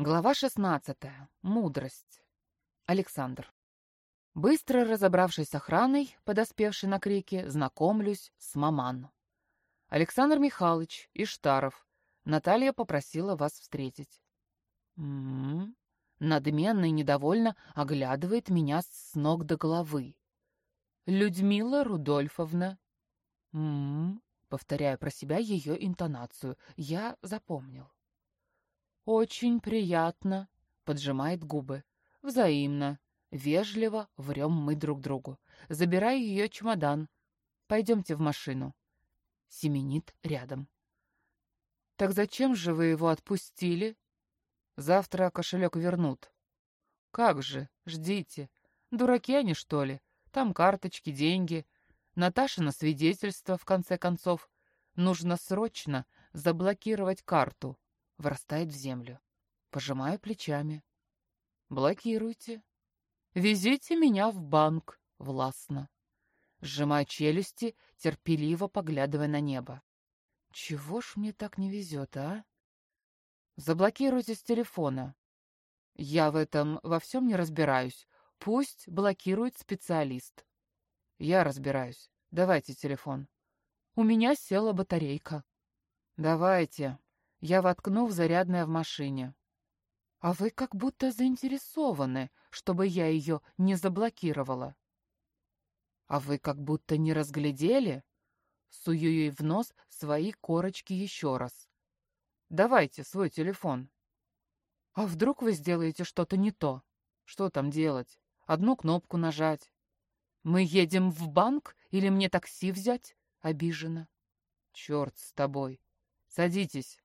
Глава 16. Мудрость. Александр. Быстро разобравшись с охраной, подоспевшей на крики, знакомлюсь с маман. Александр Михайлович Иштаров. Наталья попросила вас встретить. М-м-м. Надменно и недовольно оглядывает меня с ног до головы. Людмила Рудольфовна. М-м. Повторяю про себя ее интонацию. Я запомнил. «Очень приятно», — поджимает губы. «Взаимно. Вежливо врем мы друг другу. Забираю ее чемодан. Пойдемте в машину». Семенит рядом. «Так зачем же вы его отпустили?» «Завтра кошелек вернут». «Как же? Ждите. Дураки они, что ли? Там карточки, деньги. Наташа на свидетельство, в конце концов. Нужно срочно заблокировать карту врастает в землю. Пожимаю плечами. Блокируйте. Везите меня в банк, властно. Сжимаю челюсти, терпеливо поглядывая на небо. Чего ж мне так не везет, а? Заблокируйте с телефона. Я в этом во всем не разбираюсь. Пусть блокирует специалист. Я разбираюсь. Давайте телефон. У меня села батарейка. Давайте, я воткну в зарядное в машине. А вы как будто заинтересованы, чтобы я ее не заблокировала. А вы как будто не разглядели? Сую ей в нос свои корочки еще раз. Давайте свой телефон. А вдруг вы сделаете что-то не то? Что там делать? Одну кнопку нажать. Мы едем в банк или мне такси взять? Обижена. Черт с тобой. Садитесь.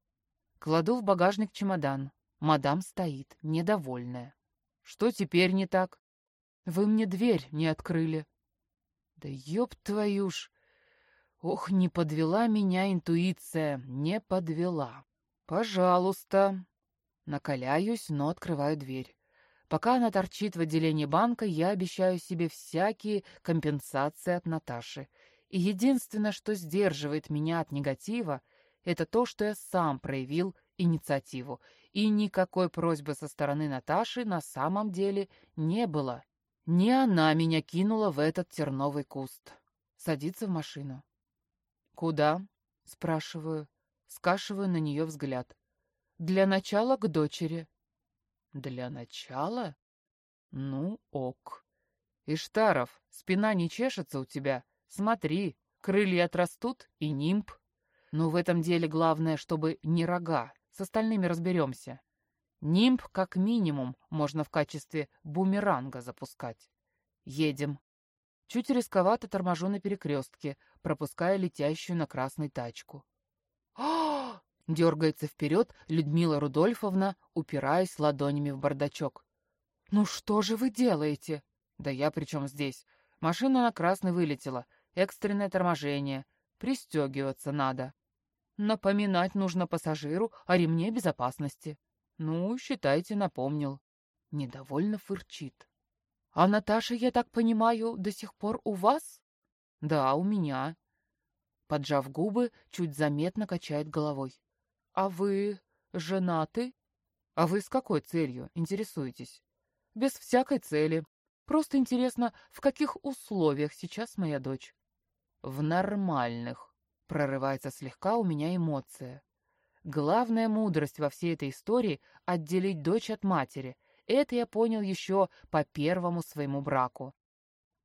Кладу в багажник чемодан. Мадам стоит, недовольная. Что теперь не так? Вы мне дверь не открыли. Да ёб твою ж! Ох, не подвела меня интуиция, не подвела. Пожалуйста. Накаляюсь, но открываю дверь. Пока она торчит в отделении банка, я обещаю себе всякие компенсации от Наташи. И единственное, что сдерживает меня от негатива, это то, что я сам проявил инициативу, и никакой просьбы со стороны Наташи на самом деле не было. Не она меня кинула в этот терновый куст. Садится в машину. «Куда?» — спрашиваю. Скашиваю на нее взгляд. «Для начала к дочери». «Для начала?» «Ну, ок». «Иштаров, спина не чешется у тебя? Смотри, крылья отрастут и нимб». Но в этом деле главное, чтобы не рога. С остальными разберемся. Нимб, как минимум, можно в качестве бумеранга запускать. Едем. Чуть рисковато торможу на перекрестке, пропуская летящую на красной тачку. а Дергается вперед Людмила Рудольфовна, упираясь ладонями в бардачок. «Ну что же вы делаете?» «Да я при чем здесь? Машина на красный вылетела. Экстренное торможение. Пристегиваться надо». Напоминать нужно пассажиру о ремне безопасности. Ну, считайте, напомнил. Недовольно фырчит. А Наташа, я так понимаю, до сих пор у вас? Да, у меня. Поджав губы, чуть заметно качает головой. А вы женаты? А вы с какой целью интересуетесь? Без всякой цели. Просто интересно, в каких условиях сейчас моя дочь? В нормальных. Прорывается слегка у меня эмоция. Главная мудрость во всей этой истории — отделить дочь от матери. Это я понял еще по первому своему браку.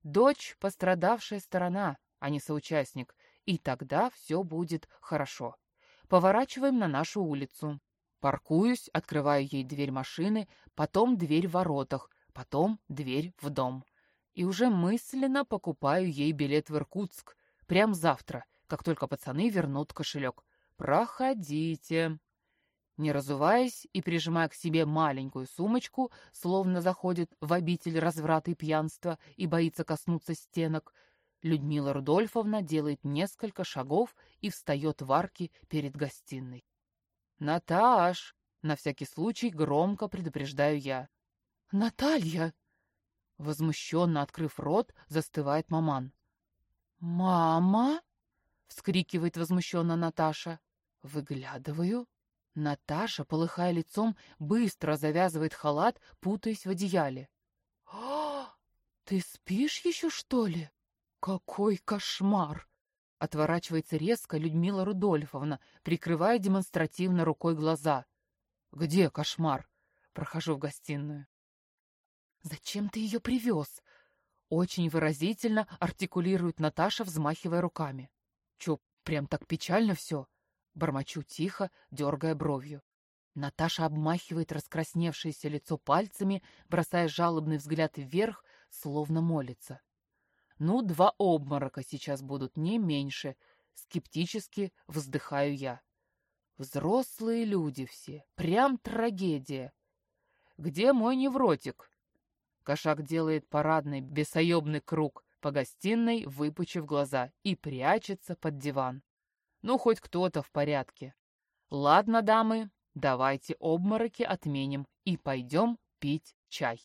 Дочь — пострадавшая сторона, а не соучастник, и тогда все будет хорошо. Поворачиваем на нашу улицу. Паркуюсь, открываю ей дверь машины, потом дверь в воротах, потом дверь в дом. И уже мысленно покупаю ей билет в Иркутск. Прям завтра — как только пацаны вернут кошелек. «Проходите». Не разуваясь и прижимая к себе маленькую сумочку, словно заходит в обитель разврата и пьянства и боится коснуться стенок, Людмила Рудольфовна делает несколько шагов и встает в арке перед гостиной. «Наташ!» — на всякий случай громко предупреждаю я. «Наталья!» Возмущенно открыв рот, застывает маман. «Мама?» — вскрикивает возмущенно Наташа. Выглядываю. Наташа, полыхая лицом, быстро завязывает халат, путаясь в одеяле. «А, ты спишь еще, что ли? Какой кошмар!» Отворачивается резко Людмила Рудольфовна, прикрывая демонстративно рукой глаза. «Где кошмар?» Прохожу в гостиную. «Зачем ты ее привез?» Очень выразительно артикулирует Наташа, взмахивая руками. «Че, прям так печально все?» Бормочу тихо, дергая бровью. Наташа обмахивает раскрасневшееся лицо пальцами, бросая жалобный взгляд вверх, словно молится. «Ну, два обморока сейчас будут, не меньше», — скептически вздыхаю я. «Взрослые люди все, прям трагедия. Где мой невротик?» Кошак делает парадный бесоебный круг по гостиной, выпучив глаза, и прячется под диван. Ну, хоть кто-то в порядке. Ладно, дамы, давайте обмороки отменим и пойдем пить чай.